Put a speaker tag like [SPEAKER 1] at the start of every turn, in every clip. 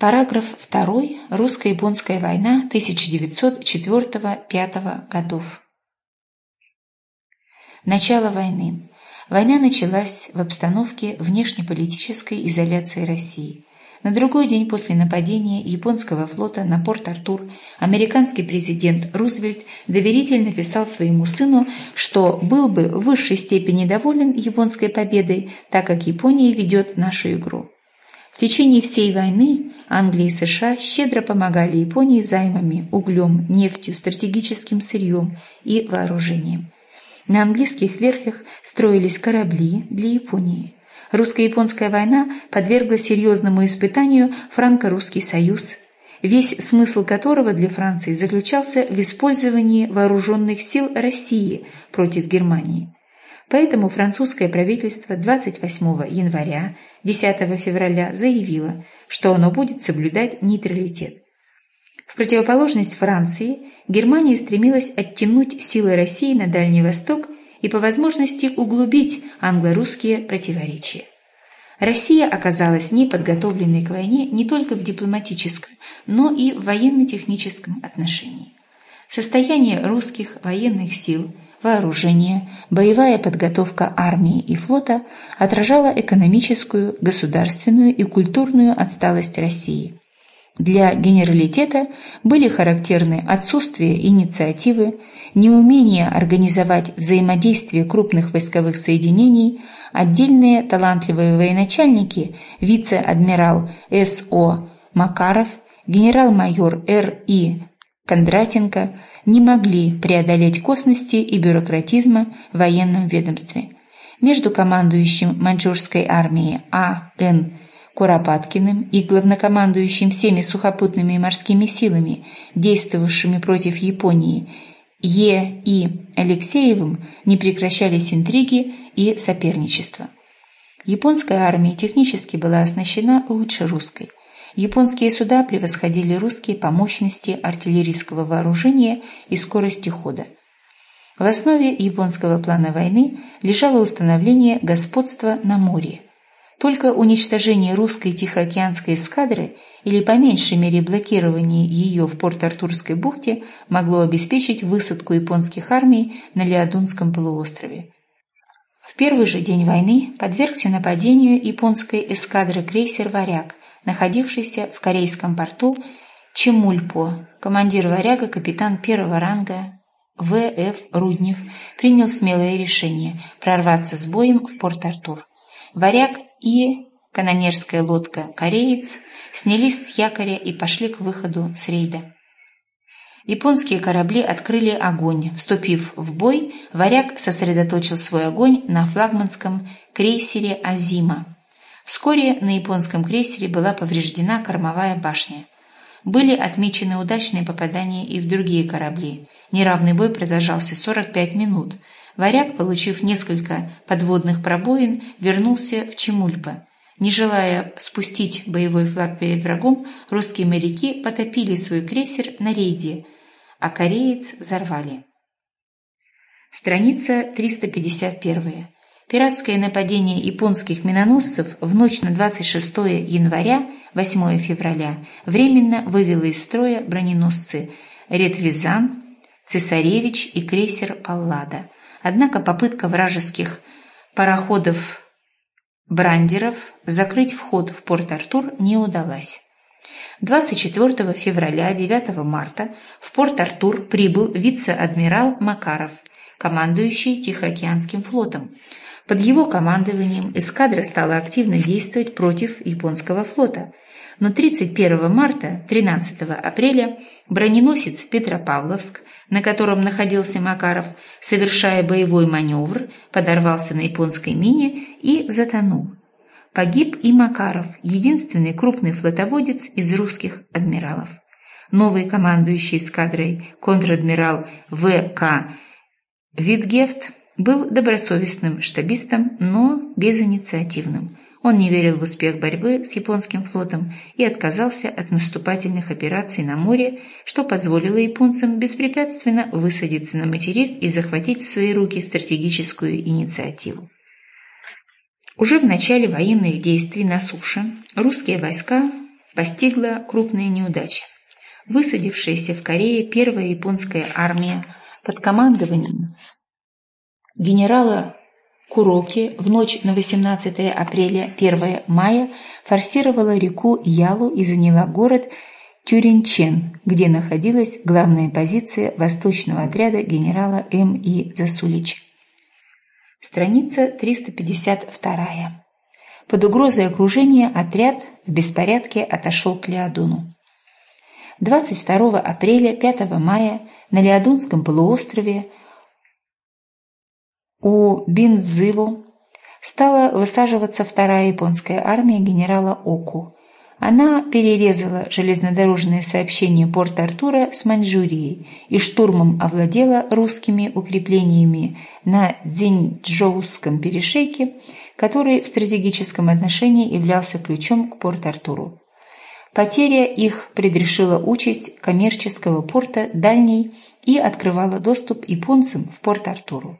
[SPEAKER 1] Параграф 2. Русско-японская война 1904-1905 годов. Начало войны. Война началась в обстановке внешнеполитической изоляции России. На другой день после нападения японского флота на Порт-Артур американский президент Рузвельт доверительно писал своему сыну, что был бы в высшей степени доволен японской победой, так как Япония ведет нашу игру. В течение всей войны Англия и США щедро помогали Японии займами, углем, нефтью, стратегическим сырьем и вооружением. На английских верфях строились корабли для Японии. Русско-японская война подвергла серьезному испытанию Франко-Русский союз, весь смысл которого для Франции заключался в использовании вооруженных сил России против Германии – Поэтому французское правительство 28 января 10 февраля заявило, что оно будет соблюдать нейтралитет. В противоположность Франции, Германия стремилась оттянуть силы России на Дальний Восток и по возможности углубить англо-русские противоречия. Россия оказалась неподготовленной к войне не только в дипломатическом, но и в военно-техническом отношении. Состояние русских военных сил – вооружение, боевая подготовка армии и флота отражала экономическую, государственную и культурную отсталость России. Для генералитета были характерны отсутствие инициативы, неумение организовать взаимодействие крупных войсковых соединений, отдельные талантливые военачальники, вице-адмирал С.О. Макаров, генерал-майор Р.И. Кондратенко – не могли преодолеть косности и бюрократизма в военном ведомстве. Между командующим маньчжурской армией А.Н. Куропаткиным и главнокомандующим всеми сухопутными и морскими силами, действовавшими против Японии, Е. И. Алексеевым не прекращались интриги и соперничество. Японская армия технически была оснащена лучше русской. Японские суда превосходили русские по мощности артиллерийского вооружения и скорости хода. В основе японского плана войны лежало установление господства на море. Только уничтожение русской Тихоокеанской эскадры или по меньшей мере блокирование ее в Порт-Артурской бухте могло обеспечить высадку японских армий на Леодунском полуострове. В первый же день войны подвергся нападению японской эскадры крейсер «Варяг», находившийся в корейском порту Чемульпо. Командир «Варяга», капитан первого ранга В.Ф. Руднев, принял смелое решение прорваться с боем в Порт-Артур. «Варяг» и канонерская лодка «Кореец» снялись с якоря и пошли к выходу с рейда. Японские корабли открыли огонь. Вступив в бой, «Варяг» сосредоточил свой огонь на флагманском крейсере «Азима». Вскоре на японском крейсере была повреждена кормовая башня. Были отмечены удачные попадания и в другие корабли. Неравный бой продолжался 45 минут. Варяг, получив несколько подводных пробоин, вернулся в Чемульпо. Не желая спустить боевой флаг перед врагом, русские моряки потопили свой крейсер на рейде, а кореец взорвали. Страница 351. Пиратское нападение японских миноносцев в ночь на 26 января 8 февраля временно вывело из строя броненосцы Ретвизан, Цесаревич и крейсер Паллада. Однако попытка вражеских пароходов Брандеров закрыть вход в Порт-Артур не удалась. 24 февраля 9 марта в Порт-Артур прибыл вице-адмирал Макаров, командующий Тихоокеанским флотом. Под его командованием эскадра стала активно действовать против японского флота. Но 31 марта, 13 апреля броненосец Петропавловск, на котором находился Макаров, совершая боевой маневр, подорвался на японской мине и затонул. Погиб и Макаров, единственный крупный флотоводец из русских адмиралов. Новый командующий эскадрой контр-адмирал В.К. Витгефт был добросовестным штабистом, но безинициативным. Он не верил в успех борьбы с японским флотом и отказался от наступательных операций на море, что позволило японцам беспрепятственно высадиться на материк и захватить в свои руки стратегическую инициативу. Уже в начале военных действий на суше русские войска постигла крупная неудача. Высадившаяся в Корее первая японская армия под командованием генерала Куроки в ночь на 18 апреля 1 мая форсировала реку Ялу и заняла город Тюринчен, где находилась главная позиция восточного отряда генерала М. И. Засулич. Страница 352. Под угрозой окружения отряд в беспорядке отошел к Леодону. 22 апреля 5 мая на Леодонском полуострове у Бинзыву стала высаживаться вторая японская армия генерала Оку. Она перерезала железнодорожные сообщения Порт-Артура с Маньчжурией и штурмом овладела русскими укреплениями на Дзиньчжоуском перешейке, который в стратегическом отношении являлся ключом к Порт-Артуру. Потеря их предрешила участь коммерческого порта дальней и открывала доступ японцам в Порт-Артуру.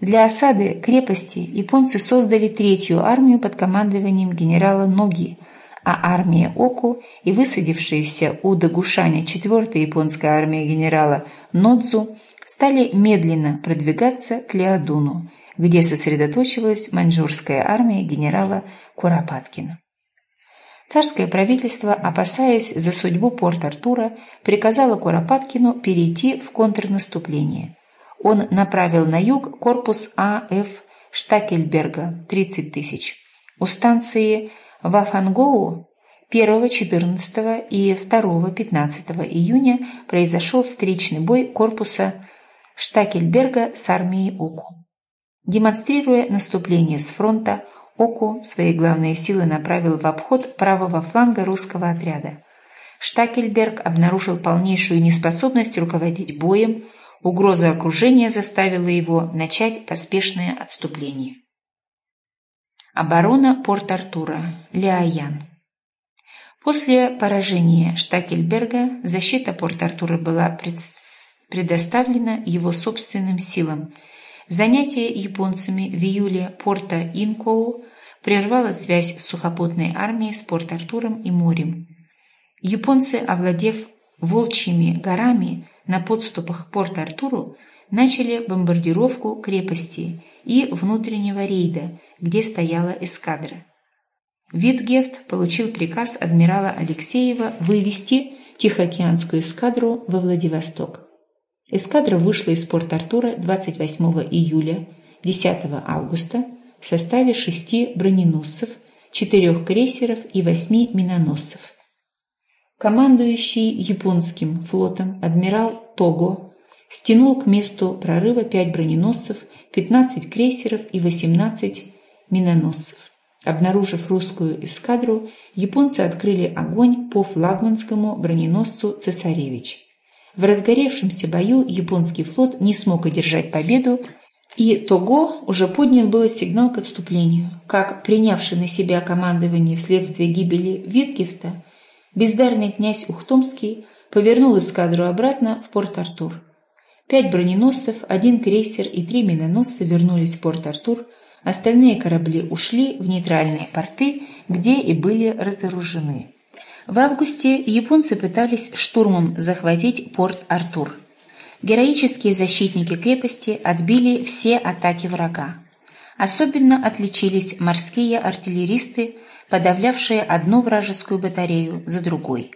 [SPEAKER 1] Для осады крепости японцы создали третью армию под командованием генерала Ноги, а армия Оку и высадившаяся у Дагушаня четвертая японская армия генерала Нодзу стали медленно продвигаться к Леодуну, где сосредоточилась маньчжурская армия генерала Куропаткина. Царское правительство, опасаясь за судьбу Порт-Артура, приказало Куропаткину перейти в контрнаступление. Он направил на юг корпус А.Ф. Штакельберга 30 тысяч. У станции Вафангоу 1, 14 и 2, 15 июня произошел встречный бой корпуса Штакельберга с армией Оку. Демонстрируя наступление с фронта, Оку свои главные силы направил в обход правого фланга русского отряда. Штакельберг обнаружил полнейшую неспособность руководить боем, угроза окружения заставила его начать поспешное отступление. Оборона Порт-Артура, Леоян. После поражения Штакельберга защита Порт-Артура была предоставлена его собственным силам – Занятие японцами в июле порта Инкоу прервало связь сухопутной армией с Порт-Артуром и морем. Японцы, овладев Волчьими горами на подступах к Порт-Артуру, начали бомбардировку крепости и внутреннего рейда, где стояла эскадра. Витгефт получил приказ адмирала Алексеева вывести Тихоокеанскую эскадру во Владивосток. Эскадра вышла из Порт-Артура 28 июля 10 августа в составе шести броненосцев, четырех крейсеров и восьми миноносцев. Командующий японским флотом адмирал Того стянул к месту прорыва пять броненосцев, 15 крейсеров и 18 миноносцев. Обнаружив русскую эскадру, японцы открыли огонь по флагманскому броненосцу «Цесаревич». В разгоревшемся бою японский флот не смог одержать победу, и Того уже поднял было сигнал к отступлению, как принявший на себя командование вследствие гибели Витгефта, бездарный князь Ухтомский повернул эскадру обратно в Порт-Артур. Пять броненосцев, один крейсер и три миноносца вернулись в Порт-Артур, остальные корабли ушли в нейтральные порты, где и были разоружены. В августе японцы пытались штурмом захватить порт Артур. Героические защитники крепости отбили все атаки врага. Особенно отличились морские артиллеристы, подавлявшие одну вражескую батарею за другой.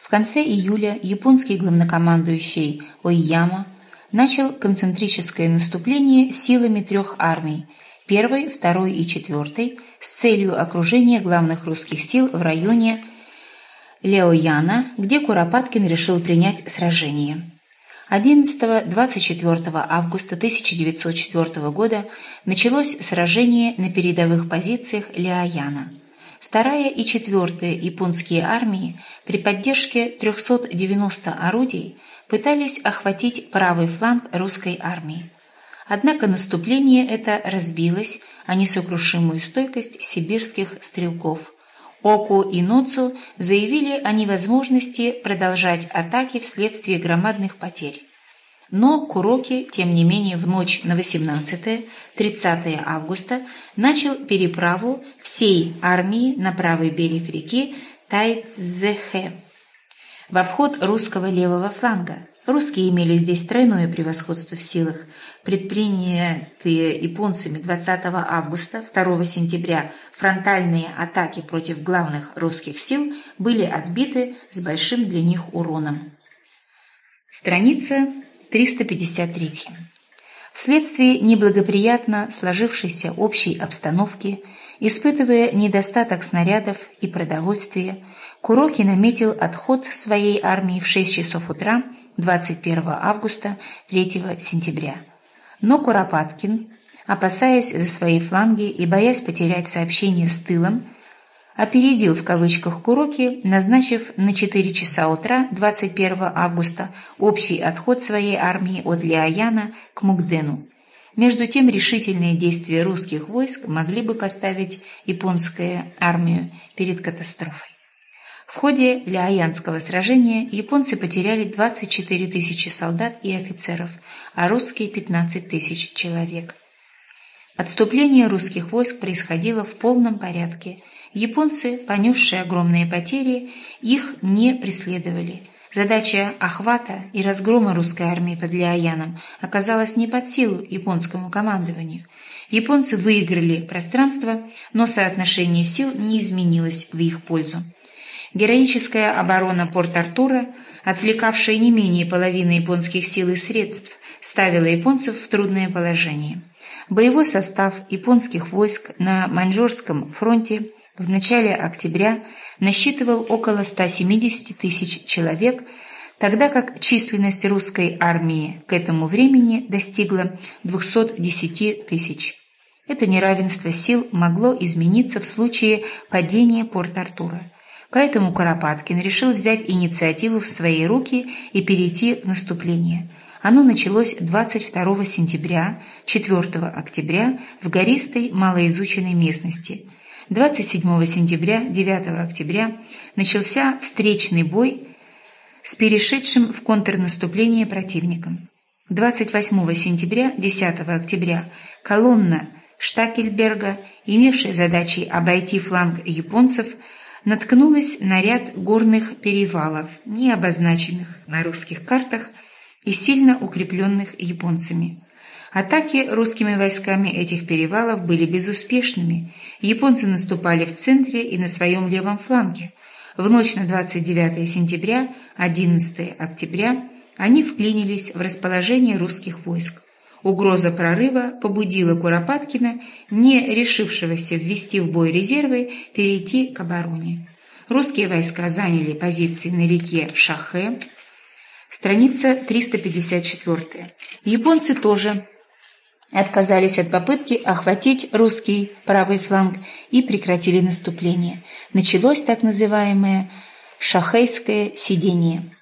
[SPEAKER 1] В конце июля японский главнокомандующий Ойяма начал концентрическое наступление силами трех армий – первой, второй и четвертой с целью окружения главных русских сил в районе Леояна, где Куропаткин решил принять сражение. 11-24 августа 1904 года началось сражение на передовых позициях Леояна. Вторая и четвертая японские армии при поддержке 390 орудий пытались охватить правый фланг русской армии. Однако наступление это разбилось о несокрушимую стойкость сибирских стрелков – Оку и Ноцу заявили о невозможности продолжать атаки вследствие громадных потерь. Но Куроки, тем не менее, в ночь на 18-30 августа начал переправу всей армии на правый берег реки Тайцзехэ в обход русского левого фланга. Русские имели здесь тройное превосходство в силах. Предпринятые японцами 20 августа 2 сентября фронтальные атаки против главных русских сил были отбиты с большим для них уроном. Страница 353. Вследствие неблагоприятно сложившейся общей обстановки, испытывая недостаток снарядов и продовольствия, Куроки наметил отход своей армии в 6 часов утра 21 августа 3 сентября. Но Куропаткин, опасаясь за свои фланги и боясь потерять сообщение с тылом, опередил в кавычках Куроки, назначив на 4 часа утра 21 августа общий отход своей армии от Лиаяна к Мукдену. Между тем решительные действия русских войск могли бы поставить японскую армию перед катастрофой. В ходе Ляоянского сражения японцы потеряли 24 тысячи солдат и офицеров, а русские – 15 тысяч человек. Отступление русских войск происходило в полном порядке. Японцы, понесшие огромные потери, их не преследовали. Задача охвата и разгрома русской армии под Ляояном оказалась не под силу японскому командованию. Японцы выиграли пространство, но соотношение сил не изменилось в их пользу. Героическая оборона Порт-Артура, отвлекавшая не менее половины японских сил и средств, ставила японцев в трудное положение. Боевой состав японских войск на Маньчжурском фронте в начале октября насчитывал около 170 тысяч человек, тогда как численность русской армии к этому времени достигла 210 тысяч. Это неравенство сил могло измениться в случае падения Порт-Артура. Поэтому Куропаткин решил взять инициативу в свои руки и перейти в наступление. Оно началось 22 сентября, 4 октября в гористой малоизученной местности. 27 сентября, 9 октября начался встречный бой с перешедшим в контрнаступление противником. 28 сентября, 10 октября колонна Штакельберга, имевшая задачей обойти фланг японцев, наткнулась на ряд горных перевалов, не обозначенных на русских картах и сильно укрепленных японцами. Атаки русскими войсками этих перевалов были безуспешными. Японцы наступали в центре и на своем левом фланге. В ночь на 29 сентября, 11 октября они вклинились в расположение русских войск. Угроза прорыва побудила Куропаткина, не решившегося ввести в бой резервы, перейти к обороне. Русские войска заняли позиции на реке Шахе, страница 354. Японцы тоже отказались от попытки охватить русский правый фланг и прекратили наступление. Началось так называемое «шахейское сидение».